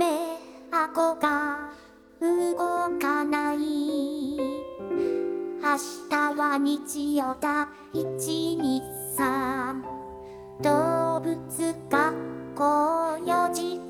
目あこが動かない。明日は日曜だ。123動物学校4時間。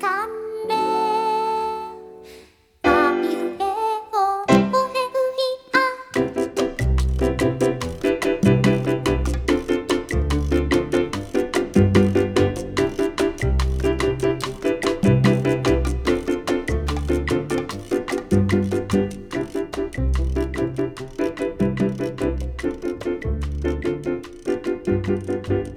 Música